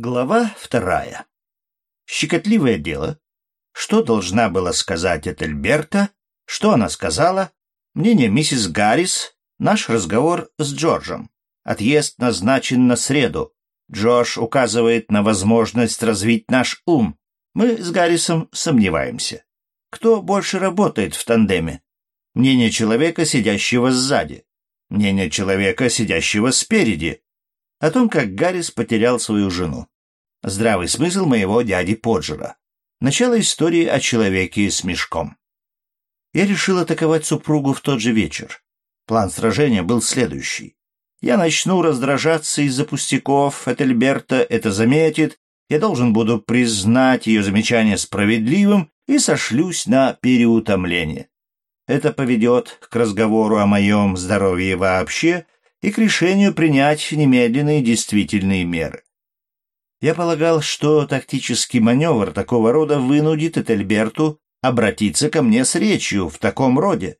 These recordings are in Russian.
Глава вторая. Щекотливое дело. Что должна была сказать Этельберта? Что она сказала? Мнение миссис Гаррис. Наш разговор с Джорджем. Отъезд назначен на среду. Джордж указывает на возможность развить наш ум. Мы с Гаррисом сомневаемся. Кто больше работает в тандеме? Мнение человека, сидящего сзади. Мнение человека, сидящего спереди о том, как Гаррис потерял свою жену. Здравый смысл моего дяди Поджера. Начало истории о человеке с мешком. Я решил атаковать супругу в тот же вечер. План сражения был следующий. Я начну раздражаться из-за пустяков, Этельберта это заметит, я должен буду признать ее замечание справедливым и сошлюсь на переутомление. Это поведет к разговору о моем здоровье вообще — и к решению принять немедленные действительные меры. Я полагал, что тактический маневр такого рода вынудит Этельберту обратиться ко мне с речью в таком роде.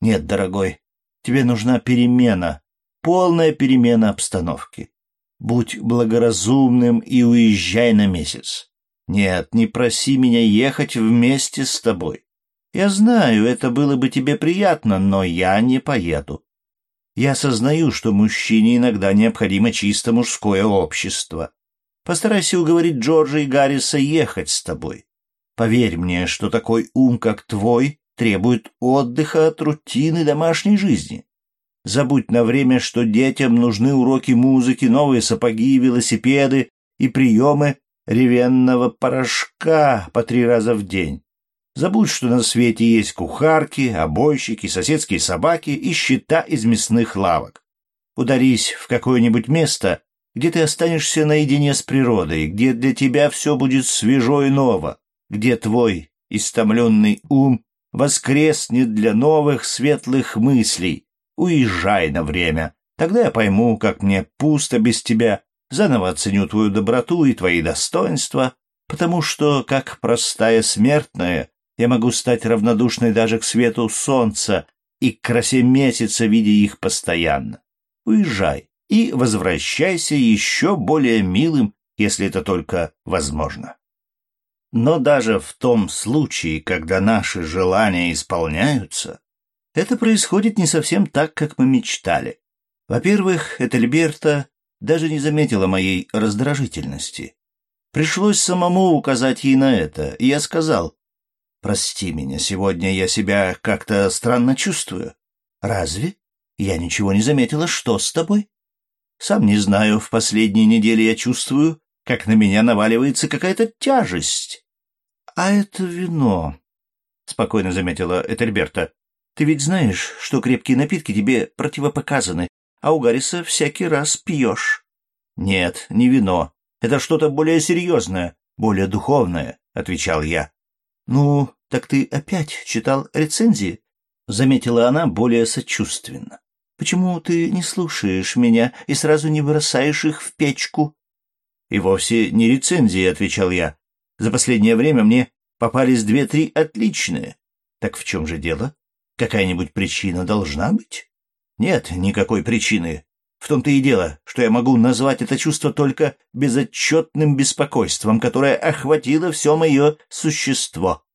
Нет, дорогой, тебе нужна перемена, полная перемена обстановки. Будь благоразумным и уезжай на месяц. Нет, не проси меня ехать вместе с тобой. Я знаю, это было бы тебе приятно, но я не поеду. Я осознаю, что мужчине иногда необходимо чисто мужское общество. Постарайся уговорить Джорджа и Гарриса ехать с тобой. Поверь мне, что такой ум, как твой, требует отдыха от рутины домашней жизни. Забудь на время, что детям нужны уроки музыки, новые сапоги, велосипеды и приемы ревенного порошка по три раза в день. Забудь, что на свете есть кухарки, обойщики, соседские собаки и счета из мясных лавок. Ударись в какое-нибудь место, где ты останешься наедине с природой, где для тебя все будет свежо и ново, где твой истомленный ум воскреснет для новых светлых мыслей. Уезжай на время. Тогда я пойму, как мне пусто без тебя, заново оценю твою доброту и твои достоинства, потому что, как простая смертная, я могу стать равнодушной даже к свету солнца и к красе месяца, видя их постоянно. Уезжай и возвращайся еще более милым, если это только возможно. Но даже в том случае, когда наши желания исполняются, это происходит не совсем так, как мы мечтали. Во-первых, Этельберта даже не заметила моей раздражительности. Пришлось самому указать ей на это, и я сказал, Прости меня, сегодня я себя как-то странно чувствую. Разве? Я ничего не заметила. Что с тобой? Сам не знаю, в последние недели я чувствую, как на меня наваливается какая-то тяжесть. А это вино, — спокойно заметила Этельберта. Ты ведь знаешь, что крепкие напитки тебе противопоказаны, а у Гарриса всякий раз пьешь. Нет, не вино. Это что-то более серьезное, более духовное, — отвечал я. Ну, так ты опять читал рецензии? Заметила она более сочувственно. Почему ты не слушаешь меня и сразу не бросаешь их в печку? И вовсе не рецензии, отвечал я. За последнее время мне попались две-три отличные. Так в чем же дело? Какая-нибудь причина должна быть? Нет никакой причины. В том-то и дело, что я могу назвать это чувство только безотчетным беспокойством, которое охватило все мое существо.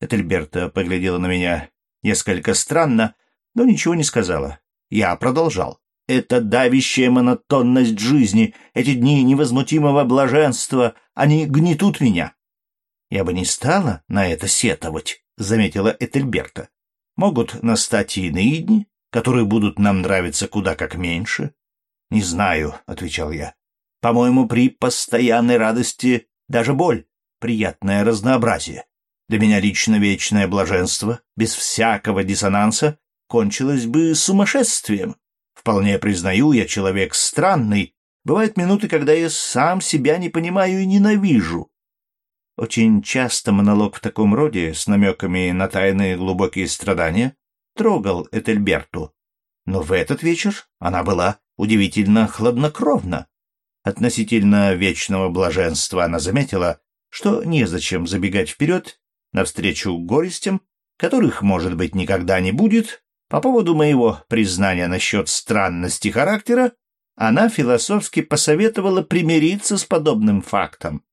Этельберта поглядела на меня несколько странно, но ничего не сказала. Я продолжал. Это давящая монотонность жизни, эти дни невозмутимого блаженства, они гнетут меня. Я бы не стала на это сетовать, заметила Этельберта. Могут настать и иные дни, которые будут нам нравиться куда как меньше. Не знаю, отвечал я. По-моему, при постоянной радости даже боль — приятное разнообразие. Для меня лично вечное блаженство, без всякого диссонанса, кончилось бы сумасшествием. Вполне признаю, я человек странный. Бывают минуты, когда я сам себя не понимаю и ненавижу. Очень часто монолог в таком роде, с намеками на тайные глубокие страдания, трогал Этельберту. Но в этот вечер она была удивительно хладнокровна. Относительно вечного блаженства она заметила, что незачем забегать вперед навстречу горестям, которых, может быть, никогда не будет, по поводу моего признания насчет странности характера, она философски посоветовала примириться с подобным фактом,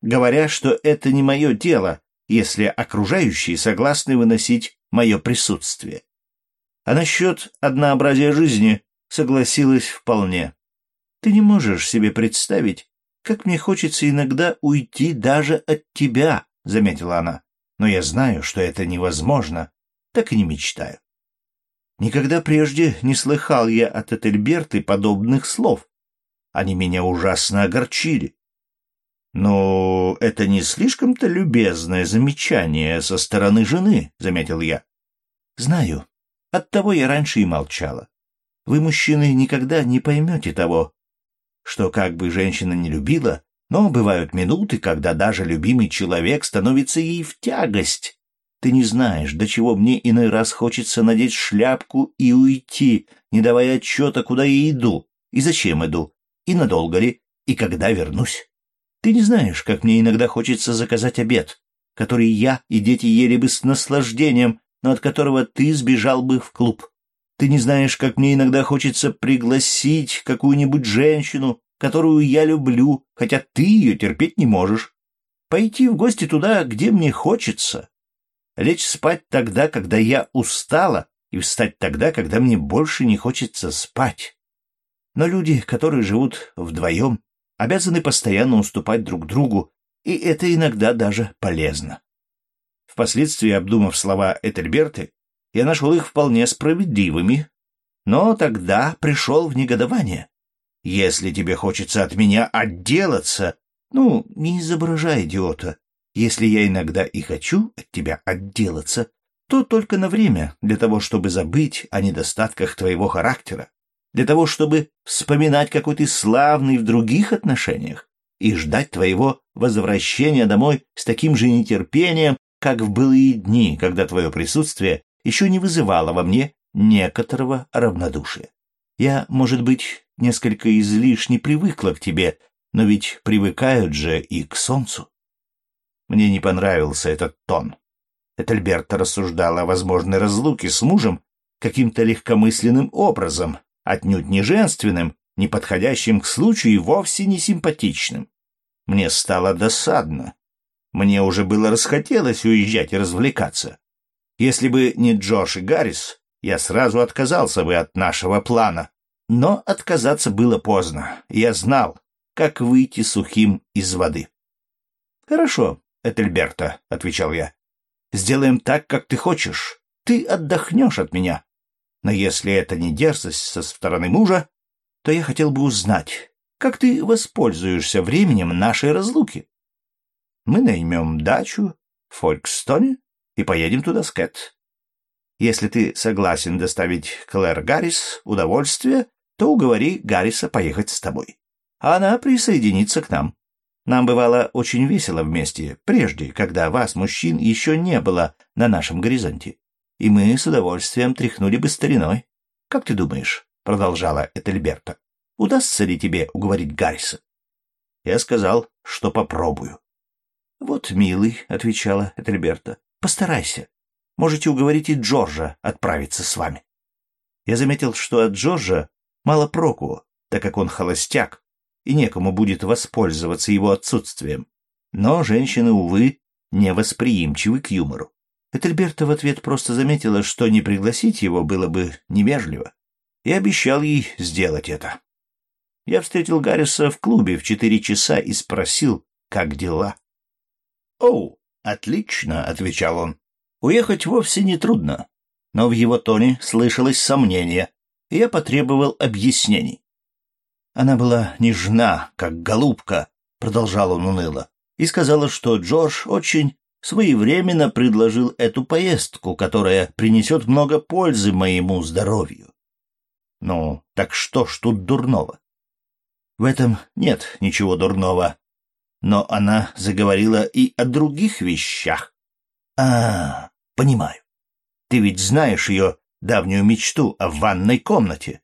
говоря, что это не мое дело, если окружающие согласны выносить мое присутствие. А насчет однообразия жизни согласилась вполне. Ты не можешь себе представить, как мне хочется иногда уйти даже от тебя, — заметила она. Но я знаю, что это невозможно, так и не мечтаю. Никогда прежде не слыхал я от Этельберты подобных слов. Они меня ужасно огорчили. «Но это не слишком-то любезное замечание со стороны жены», — заметил я. «Знаю. Оттого я раньше и молчала. Вы, мужчины, никогда не поймете того, что как бы женщина не любила, но бывают минуты, когда даже любимый человек становится ей в тягость. Ты не знаешь, до чего мне иной раз хочется надеть шляпку и уйти, не давая отчета, куда я иду, и зачем иду, и надолго ли, и когда вернусь. Ты не знаешь, как мне иногда хочется заказать обед, который я и дети ели бы с наслаждением, но от которого ты сбежал бы в клуб. Ты не знаешь, как мне иногда хочется пригласить какую-нибудь женщину, которую я люблю, хотя ты ее терпеть не можешь. Пойти в гости туда, где мне хочется. Лечь спать тогда, когда я устала, и встать тогда, когда мне больше не хочется спать. Но люди, которые живут вдвоем, обязаны постоянно уступать друг другу, и это иногда даже полезно. Впоследствии, обдумав слова Этельберты, я нашел их вполне справедливыми, но тогда пришел в негодование. Если тебе хочется от меня отделаться, ну, не изображай идиота. Если я иногда и хочу от тебя отделаться, то только на время, для того, чтобы забыть о недостатках твоего характера для того, чтобы вспоминать, какой ты славный в других отношениях, и ждать твоего возвращения домой с таким же нетерпением, как в былые дни, когда твое присутствие еще не вызывало во мне некоторого равнодушия. Я, может быть, несколько излишне привыкла к тебе, но ведь привыкают же и к солнцу. Мне не понравился этот тон. Этельберта рассуждала о возможной разлуке с мужем каким-то легкомысленным образом, отнюдь не женственным, не подходящим к случаю и вовсе не симпатичным. Мне стало досадно. Мне уже было расхотелось уезжать и развлекаться. Если бы не Джош и Гаррис, я сразу отказался бы от нашего плана. Но отказаться было поздно. Я знал, как выйти сухим из воды. «Хорошо, Этельберта», — отвечал я. «Сделаем так, как ты хочешь. Ты отдохнешь от меня. Но если это не дерзость со стороны мужа, то я хотел бы узнать, как ты воспользуешься временем нашей разлуки. Мы наймем дачу в Фолькстоне и поедем туда с Кэт. Если ты согласен доставить Клэр Гаррис удовольствие, то уговори Гарриса поехать с тобой. А она присоединится к нам. Нам бывало очень весело вместе, прежде, когда вас, мужчин, еще не было на нашем горизонте и мы с удовольствием тряхнули бы стариной. Как ты думаешь, — продолжала Этельберта, — удастся ли тебе уговорить Гарриса? Я сказал, что попробую. — Вот, милый, — отвечала Этельберта, — постарайся. Можете уговорить и Джорджа отправиться с вами. Я заметил, что от Джорджа мало проку, так как он холостяк, и некому будет воспользоваться его отсутствием. Но женщины, увы, невосприимчивы к юмору. Этельберта в ответ просто заметила, что не пригласить его было бы невежливо, и обещал ей сделать это. Я встретил Гарриса в клубе в четыре часа и спросил, как дела. «Оу, отлично», — отвечал он. «Уехать вовсе не трудно». Но в его тоне слышалось сомнение, и я потребовал объяснений. Она была нежна, как голубка, — продолжал он уныло, и сказала, что Джордж очень своевременно предложил эту поездку, которая принесет много пользы моему здоровью. Ну, так что ж тут дурного? В этом нет ничего дурного. Но она заговорила и о других вещах. А, понимаю. Ты ведь знаешь ее давнюю мечту о ванной комнате.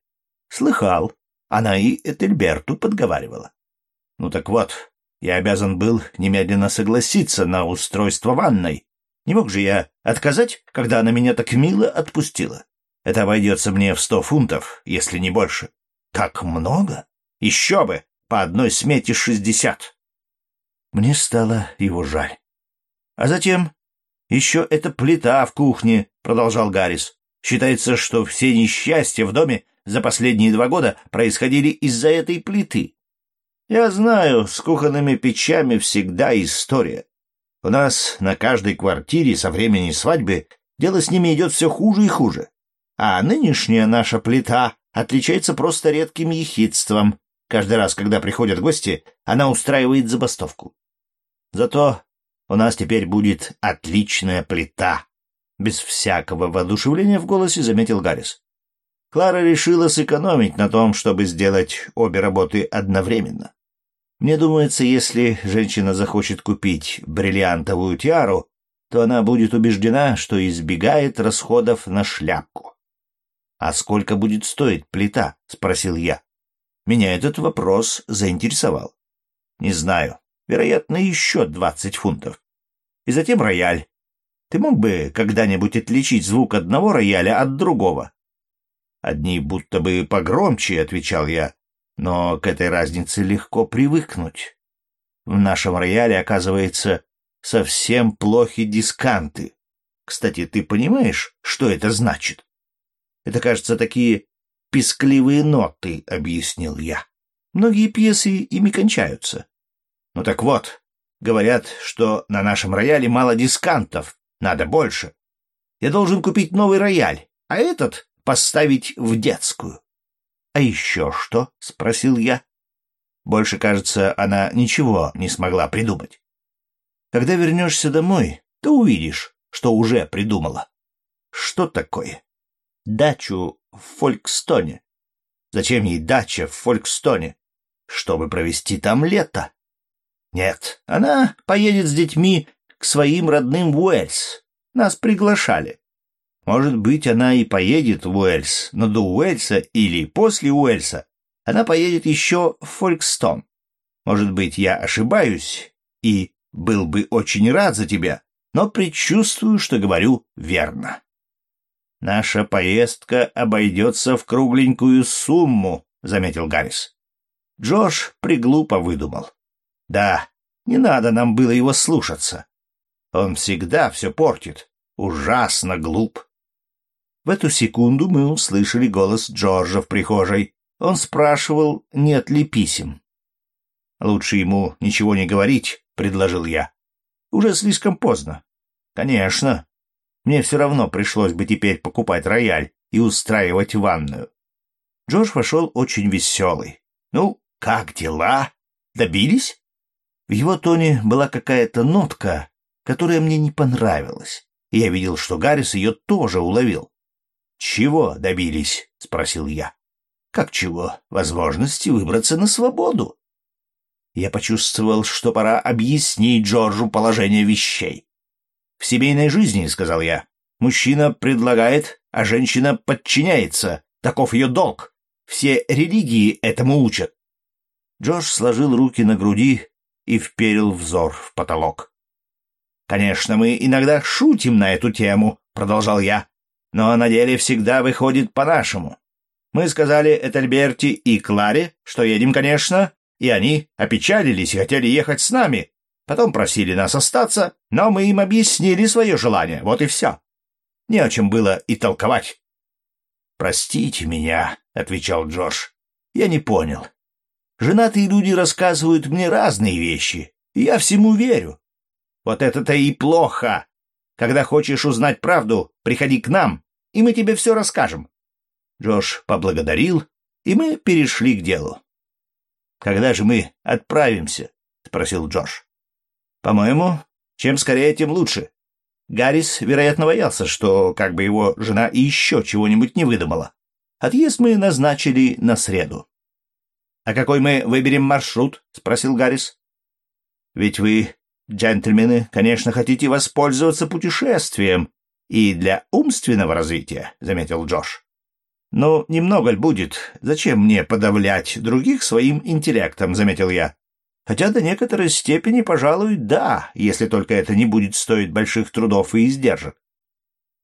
Слыхал. Она и Этельберту подговаривала. Ну так вот, я обязан был немедленно согласиться на устройство ванной. Не мог же я отказать, когда она меня так мило отпустила. Это обойдется мне в сто фунтов, если не больше. Как много? Еще бы! По одной смете шестьдесят. Мне стало его жаль. А затем еще эта плита в кухне, продолжал Гаррис. Считается, что все несчастья в доме за последние два года происходили из-за этой плиты. Я знаю, с кухонными печами всегда история. У нас на каждой квартире со времени свадьбы дело с ними идет все хуже и хуже. А нынешняя наша плита отличается просто редким ехидством. Каждый раз, когда приходят гости, она устраивает забастовку. Зато у нас теперь будет отличная плита. Без всякого воодушевления в голосе заметил Гаррис. Клара решила сэкономить на том, чтобы сделать обе работы одновременно. Мне думается, если женщина захочет купить бриллиантовую тиару, то она будет убеждена, что избегает расходов на шляпку. «А сколько будет стоить плита?» — спросил я. Меня этот вопрос заинтересовал. «Не знаю. Вероятно, еще двадцать фунтов. И затем рояль. Ты мог бы когда-нибудь отличить звук одного рояля от другого?» «Одни будто бы погромче», — отвечал я, но к этой разнице легко привыкнуть. В нашем рояле, оказывается, совсем плохи дисканты. Кстати, ты понимаешь, что это значит? Это, кажется, такие пескливые ноты, — объяснил я. Многие пьесы ими кончаются. Ну так вот, говорят, что на нашем рояле мало дискантов, надо больше. Я должен купить новый рояль, а этот поставить в детскую. «А еще что?» — спросил я. Больше, кажется, она ничего не смогла придумать. «Когда вернешься домой, ты увидишь, что уже придумала». «Что такое?» «Дачу в Фолькстоне». «Зачем ей дача в Фолькстоне?» «Чтобы провести там лето». «Нет, она поедет с детьми к своим родным в Уэльс. Нас приглашали. Может быть, она и поедет в Уэльс, но до Уэльса или после Уэльса она поедет еще в Фолькстон. Может быть, я ошибаюсь и был бы очень рад за тебя, но предчувствую, что говорю верно. Наша поездка обойдется в кругленькую сумму, заметил Гаррис. Джош приглупо выдумал. Да, не надо нам было его слушаться. Он всегда все портит. Ужасно глуп. В эту секунду мы услышали голос Джорджа в прихожей. Он спрашивал, нет ли писем. «Лучше ему ничего не говорить», — предложил я. «Уже слишком поздно». «Конечно. Мне все равно пришлось бы теперь покупать рояль и устраивать ванную». Джордж вошел очень веселый. «Ну, как дела? Добились?» В его тоне была какая-то нотка, которая мне не понравилась, и я видел, что Гаррис ее тоже уловил. «Чего добились?» — спросил я. «Как чего? Возможности выбраться на свободу». Я почувствовал, что пора объяснить Джорджу положение вещей. «В семейной жизни, — сказал я, — мужчина предлагает, а женщина подчиняется. Таков ее долг. Все религии этому учат». Джордж сложил руки на груди и вперил взор в потолок. «Конечно, мы иногда шутим на эту тему», — продолжал я но на деле всегда выходит по-нашему. Мы сказали Этельберти и Кларе, что едем, конечно, и они опечалились и хотели ехать с нами. Потом просили нас остаться, но мы им объяснили свое желание, вот и все. Не о чем было и толковать. «Простите меня», — отвечал Джош. «Я не понял. Женатые люди рассказывают мне разные вещи, и я всему верю. Вот это-то и плохо. Когда хочешь узнать правду, приходи к нам, и мы тебе все расскажем». Джош поблагодарил, и мы перешли к делу. «Когда же мы отправимся?» — спросил Джош. «По-моему, чем скорее, тем лучше. Гаррис, вероятно, боялся, что как бы его жена еще чего-нибудь не выдумала. Отъезд мы назначили на среду». «А какой мы выберем маршрут?» — спросил Гаррис. «Ведь вы, джентльмены, конечно, хотите воспользоваться путешествием, и для умственного развития, — заметил Джош. «Ну, немного ль будет. Зачем мне подавлять других своим интеллектом?» — заметил я. «Хотя до некоторой степени, пожалуй, да, если только это не будет стоить больших трудов и издержек».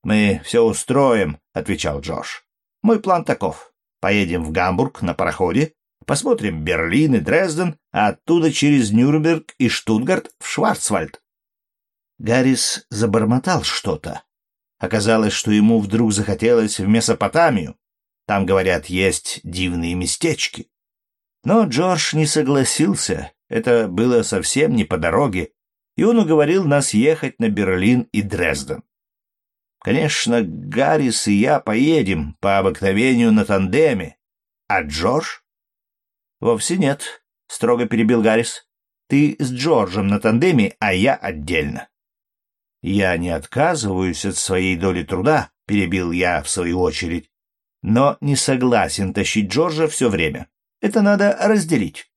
«Мы все устроим», — отвечал Джош. «Мой план таков. Поедем в Гамбург на пароходе, посмотрим Берлин и Дрезден, а оттуда через Нюрнберг и Штутгарт в Шварцвальд. Гаррис забормотал что-то. Оказалось, что ему вдруг захотелось в Месопотамию. Там, говорят, есть дивные местечки. Но Джордж не согласился, это было совсем не по дороге, и он уговорил нас ехать на Берлин и Дрезден. Конечно, Гаррис и я поедем по обыкновению на тандеме. А Джордж? Вовсе нет, строго перебил Гаррис. Ты с Джорджем на тандеме, а я отдельно. Я не отказываюсь от своей доли труда, перебил я в свою очередь, но не согласен тащить Джорджа все время. Это надо разделить.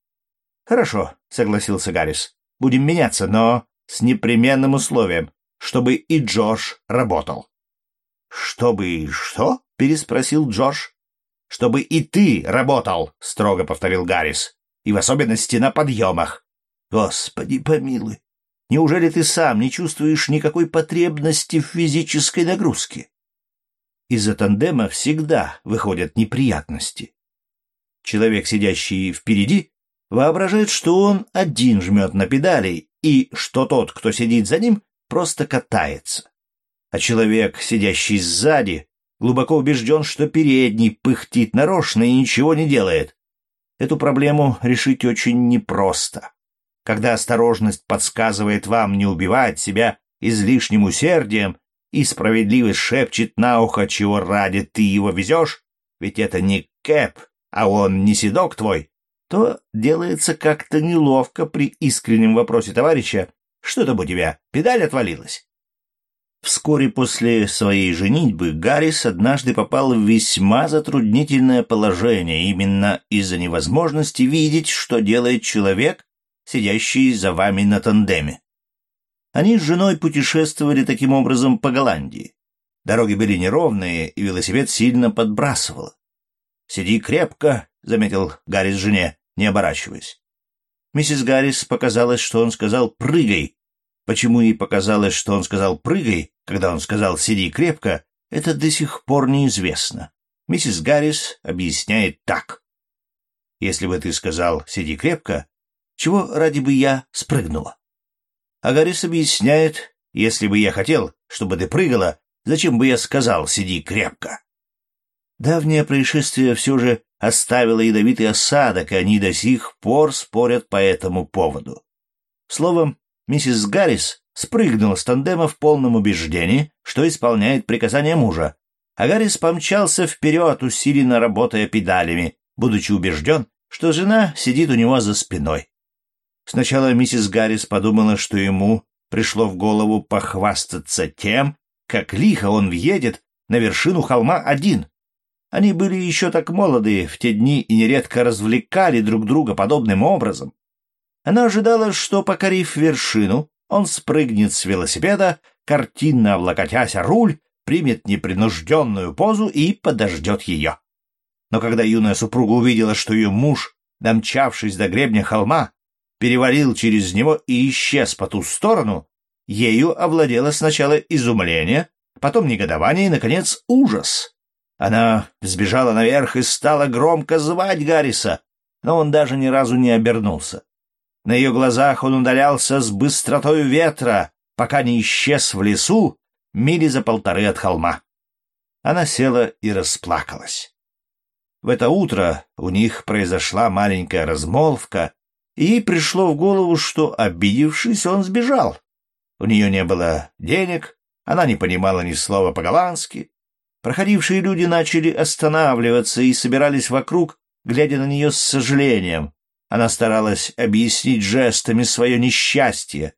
Хорошо, согласился Гаррис. Будем меняться, но с непременным условием, чтобы и Джордж работал. «Чтобы и что?» — переспросил Джордж. «Чтобы и ты работал», — строго повторил Гаррис. «И в особенности на подъемах». «Господи помилуй! Неужели ты сам не чувствуешь никакой потребности в физической нагрузке?» Из-за тандема всегда выходят неприятности. Человек, сидящий впереди, воображает, что он один жмет на педали, и что тот, кто сидит за ним, просто катается а человек, сидящий сзади, глубоко убежден, что передний пыхтит нарочно и ничего не делает. Эту проблему решить очень непросто. Когда осторожность подсказывает вам не убивать себя излишним усердием, и справедливость шепчет на ухо, чего ради ты его везешь, ведь это не Кэп, а он не седок твой, то делается как-то неловко при искреннем вопросе товарища, что там у тебя, педаль отвалилась? Вскоре после своей женитьбы Гаррис однажды попал в весьма затруднительное положение именно из-за невозможности видеть, что делает человек, сидящий за вами на тандеме. Они с женой путешествовали таким образом по Голландии. Дороги были неровные, и велосипед сильно подбрасывало. «Сиди крепко», — заметил Гаррис жене, не оборачиваясь. Миссис Гаррис показалось, что он сказал «прыгай», Почему ей показалось, что он сказал «прыгай», когда он сказал «сиди крепко», это до сих пор неизвестно. Миссис Гаррис объясняет так. «Если бы ты сказал «сиди крепко», чего ради бы я спрыгнула?» А Гаррис объясняет, «Если бы я хотел, чтобы ты прыгала, зачем бы я сказал «сиди крепко»?» Давнее происшествие все же оставило ядовитый осадок, и они до сих пор спорят по этому поводу. Словом, Миссис Гаррис спрыгнула с тандема в полном убеждении, что исполняет приказания мужа, а Гаррис помчался вперед, усиленно работая педалями, будучи убежден, что жена сидит у него за спиной. Сначала миссис Гаррис подумала, что ему пришло в голову похвастаться тем, как лихо он въедет на вершину холма один. Они были еще так молоды в те дни и нередко развлекали друг друга подобным образом. Она ожидала, что, покорив вершину, он спрыгнет с велосипеда, картинно облокотясь о руль, примет непринужденную позу и подождет ее. Но когда юная супруга увидела, что ее муж, домчавшись до гребня холма, перевалил через него и исчез по ту сторону, ею овладело сначала изумление, потом негодование и, наконец, ужас. Она взбежала наверх и стала громко звать Гарриса, но он даже ни разу не обернулся. На ее глазах он удалялся с быстротой ветра, пока не исчез в лесу мили за полторы от холма. Она села и расплакалась. В это утро у них произошла маленькая размолвка, и ей пришло в голову, что, обидевшись, он сбежал. У нее не было денег, она не понимала ни слова по-голландски. Проходившие люди начали останавливаться и собирались вокруг, глядя на нее с сожалением, она старалась объяснить жестами свое несчастье.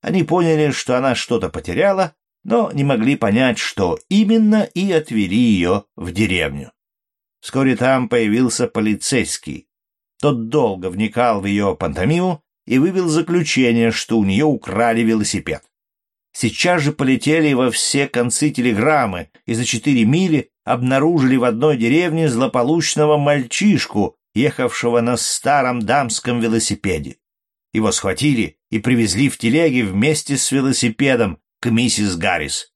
Они поняли, что она что-то потеряла, но не могли понять, что именно, и отвели ее в деревню. Вскоре там появился полицейский. Тот долго вникал в ее пантомиму и вывел заключение, что у нее украли велосипед. Сейчас же полетели во все концы телеграммы и за четыре мили обнаружили в одной деревне злополучного мальчишку, ехавшего на старом дамском велосипеде. Его схватили и привезли в телеге вместе с велосипедом к миссис Гаррис.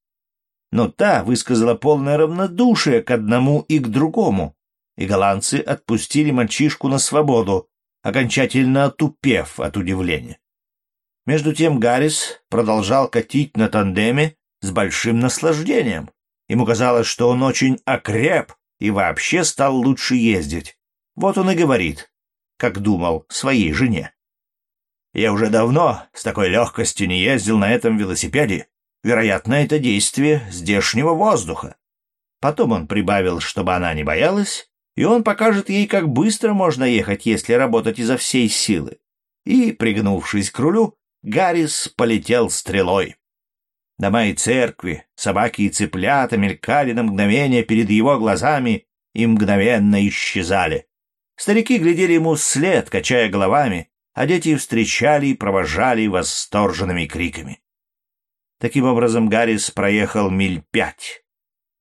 Но та высказала полное равнодушие к одному и к другому. и голландцы отпустили мальчишку на свободу, окончательно отупев от удивления. Между тем Гаррис продолжал катить на тандеме с большим наслаждением. Ему казалось, что он очень окреп и вообще стал лучше ездить. Вот он и говорит, как думал, своей жене. «Я уже давно с такой легкостью не ездил на этом велосипеде. Вероятно, это действие здешнего воздуха». Потом он прибавил, чтобы она не боялась, и он покажет ей, как быстро можно ехать, если работать изо всей силы. И, пригнувшись к рулю, Гаррис полетел стрелой. Дома и церкви, собаки и цыплята мелькали на мгновение перед его глазами и мгновенно исчезали. Старики глядели ему вслед, качая головами, а дети встречали и провожали восторженными криками. Таким образом, Гаррис проехал миль пять.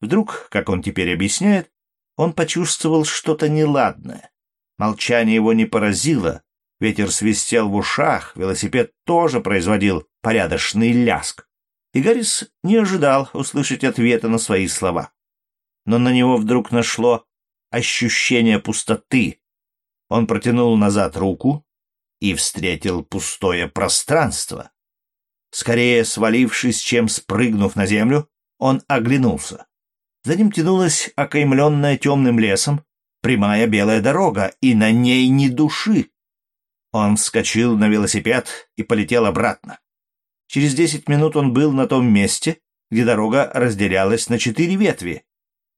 Вдруг, как он теперь объясняет, он почувствовал что-то неладное. Молчание его не поразило, Ветер свистел в ушах, велосипед тоже производил порядочный ляск. И Гаррис не ожидал услышать ответа на свои слова. Но на него вдруг нашло ощущение пустоты. Он протянул назад руку и встретил пустое пространство. Скорее свалившись, чем спрыгнув на землю, он оглянулся. За ним тянулась окаймленная темным лесом прямая белая дорога, и на ней ни души. Он вскочил на велосипед и полетел обратно. Через десять минут он был на том месте, где дорога разделялась на четыре ветви.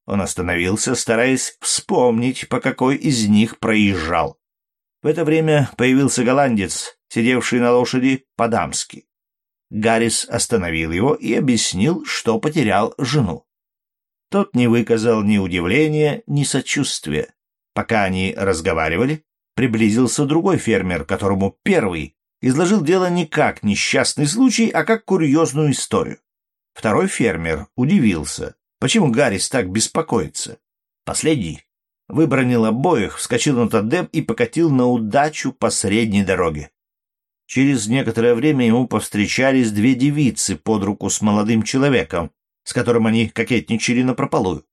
Он остановился, стараясь вспомнить, по какой из них проезжал. В это время появился голландец, сидевший на лошади по-дамски. Гаррис остановил его и объяснил, что потерял жену. Тот не выказал ни удивления, ни сочувствия. Пока они разговаривали, приблизился другой фермер, которому первый изложил дело не как несчастный случай, а как курьезную историю. Второй фермер удивился, почему Гаррис так беспокоится. Последний выбронил обоих, вскочил на тандем и покатил на удачу по средней дороге. Через некоторое время ему повстречались две девицы под руку с молодым человеком, с которым они кокетничали напропалую.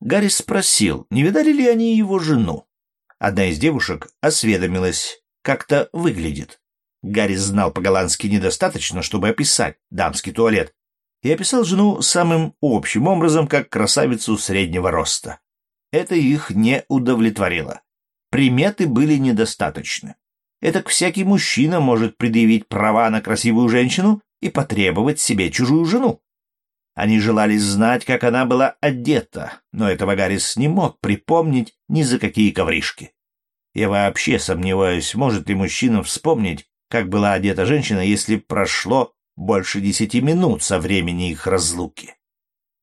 Гаррис спросил, не видали ли они его жену. Одна из девушек осведомилась, как-то выглядит. Гарри знал по-голландски недостаточно, чтобы описать дамский туалет, и описал жену самым общим образом, как красавицу среднего роста. Это их не удовлетворило. Приметы были недостаточны. Это всякий мужчина может предъявить права на красивую женщину и потребовать себе чужую жену. Они желали знать, как она была одета, но этого Гаррис не мог припомнить ни за какие ковришки. Я вообще сомневаюсь, может ли мужчина вспомнить, как была одета женщина, если прошло больше десяти минут со времени их разлуки.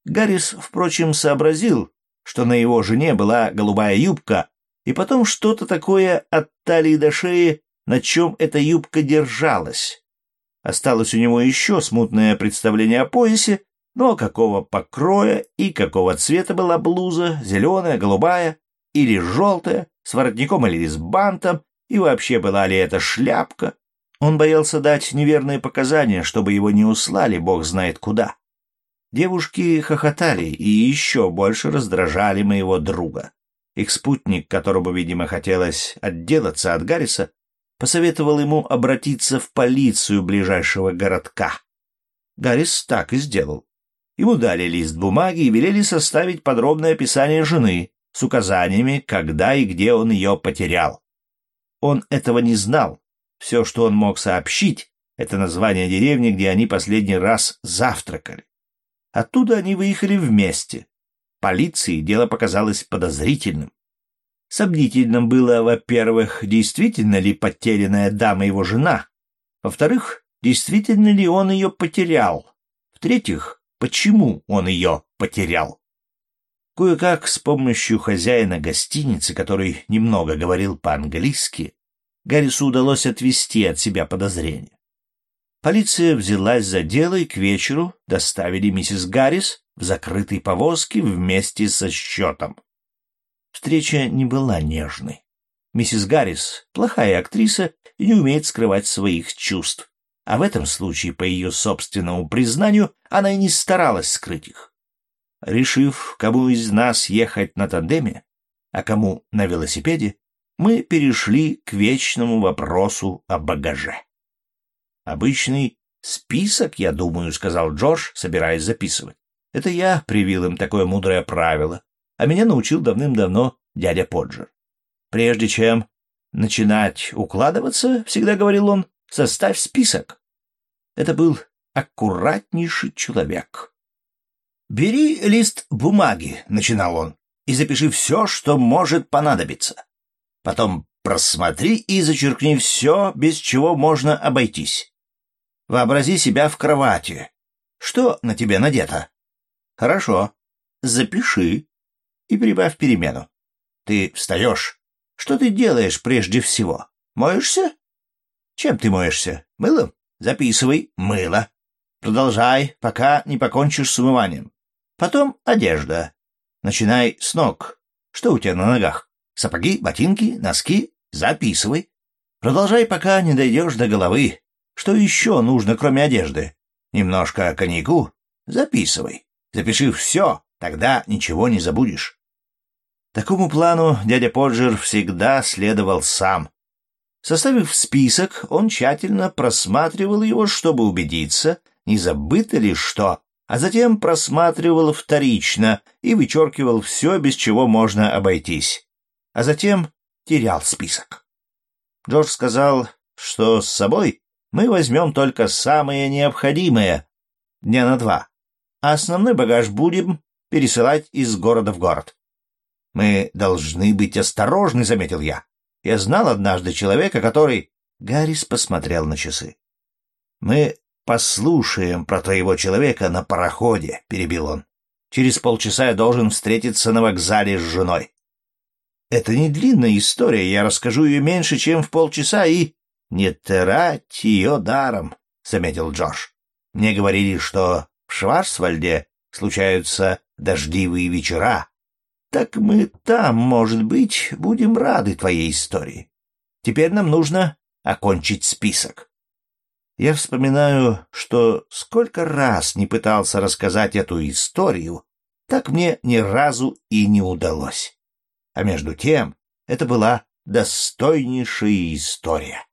Гаррис, впрочем, сообразил, что на его жене была голубая юбка, и потом что-то такое от талии до шеи, на чем эта юбка держалась. Осталось у него еще смутное представление о поясе, но какого покроя и какого цвета была блуза, зеленая, голубая или желтая, с воротником или с бантом, и вообще была ли это шляпка. Он боялся дать неверные показания, чтобы его не услали, бог знает куда. Девушки хохотали и еще больше раздражали моего друга. Их спутник, которому, видимо, хотелось отделаться от Гарриса, посоветовал ему обратиться в полицию ближайшего городка. Гаррис так и сделал. Ему дали лист бумаги и велели составить подробное описание жены с указаниями, когда и где он ее потерял. Он этого не знал. Все, что он мог сообщить, это название деревни, где они последний раз завтракали. Оттуда они выехали вместе. Полиции дело показалось подозрительным. Сомнительным было, во-первых, действительно ли потерянная дама его жена, во-вторых, действительно ли он ее потерял, в-третьих, почему он ее потерял. Кое-как с помощью хозяина гостиницы, который немного говорил по-английски, Гаррису удалось отвести от себя подозрения. Полиция взялась за дело и к вечеру доставили миссис Гаррис в закрытой повозке вместе со счетом. Встреча не была нежной. Миссис Гаррис — плохая актриса и не умеет скрывать своих чувств а в этом случае, по ее собственному признанию, она и не старалась скрыть их. Решив, кому из нас ехать на тандеме, а кому на велосипеде, мы перешли к вечному вопросу о багаже. «Обычный список, я думаю», — сказал Джордж, собираясь записывать. «Это я привил им такое мудрое правило, а меня научил давным-давно дядя Поджер. Прежде чем начинать укладываться, всегда говорил он, составь список. Это был аккуратнейший человек. «Бери лист бумаги», — начинал он, — «и запиши все, что может понадобиться. Потом просмотри и зачеркни все, без чего можно обойтись. Вообрази себя в кровати. Что на тебе надето? Хорошо. Запиши и прибавь перемену. Ты встаешь. Что ты делаешь прежде всего? Моешься? Чем ты моешься? Мылом? Записывай. Мыло. Продолжай, пока не покончишь с умыванием. Потом одежда. Начинай с ног. Что у тебя на ногах? Сапоги, ботинки, носки? Записывай. Продолжай, пока не дойдешь до головы. Что еще нужно, кроме одежды? Немножко коньяку? Записывай. Запиши все, тогда ничего не забудешь. Такому плану дядя Поджер всегда следовал сам. Составив список, он тщательно просматривал его, чтобы убедиться, не забыто ли что, а затем просматривал вторично и вычеркивал все, без чего можно обойтись. А затем терял список. Джордж сказал, что с собой мы возьмем только самое необходимое дня на два, а основной багаж будем пересылать из города в город. «Мы должны быть осторожны», — заметил я. «Я знал однажды человека, который...» Гаррис посмотрел на часы. «Мы послушаем про твоего человека на пароходе», — перебил он. «Через полчаса я должен встретиться на вокзале с женой». «Это не длинная история, я расскажу ее меньше, чем в полчаса, и...» «Не трать ее даром», — заметил Джош. «Мне говорили, что в Шварцвальде случаются дождливые вечера, так мы там, может быть, будем рады твоей истории. Теперь нам нужно окончить список. Я вспоминаю, что сколько раз не пытался рассказать эту историю, так мне ни разу и не удалось. А между тем, это была достойнейшая история.